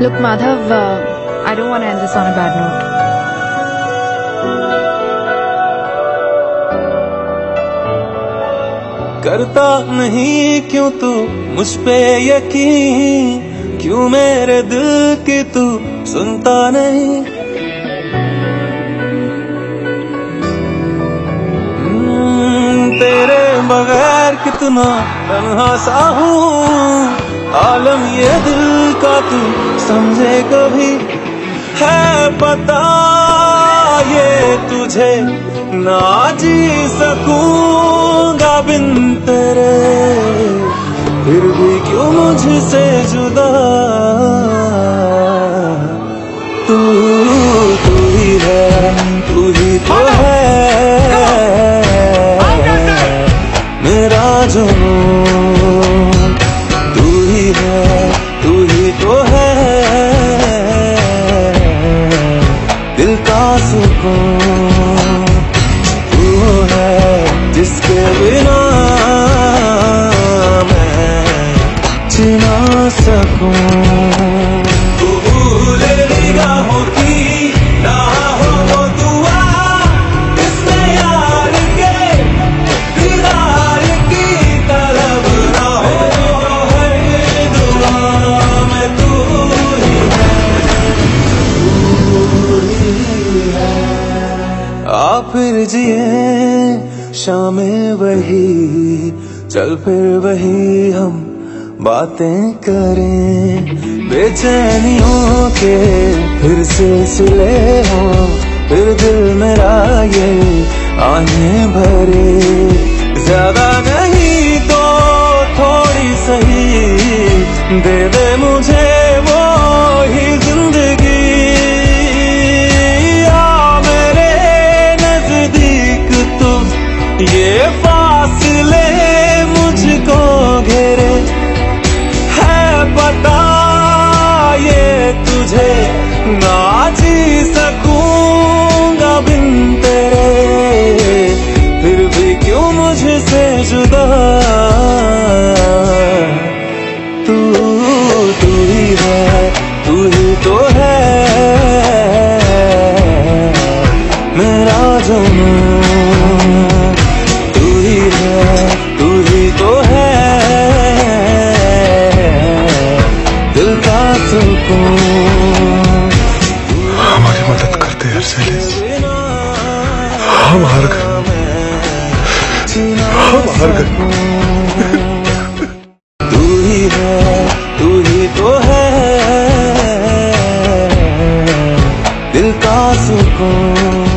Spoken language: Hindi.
Look, Madhav, uh, I don't want to end this on a bad note. करता नहीं क्यों तू मुझ पे यकीन? क्यों मेरे दिल की तू सुनता नहीं? हम्म, तेरे बगैर कितना तन्हा सा हूँ। आलम ये दिल का तू समझे कभी? है पता ये तुझे ना जी सकूँगा बिन तेरे। फिर भी क्यों मुझसे जुदा सुकून है जिसके बिना मैं जी ना सकूँ। फिर जिए, शाम वही, चल फिर वही हम बातें करें। बेचैनियों के फिर सिलसिले हों, फिर दिल मेरा ये आने भरे। ज़्यादा नहीं तो थोड़ी सही दे दे मुझे ये फासले मुझको घेरे। है पता ये तुझे ना जी सकूँगा बिन तेरे। फिर भी क्यों मुझसे जुदा? तू तू ही है, तू ही तो मदद से हम हार गए हम हार गए तू ही है, तू ही तो है। दिल सुकून।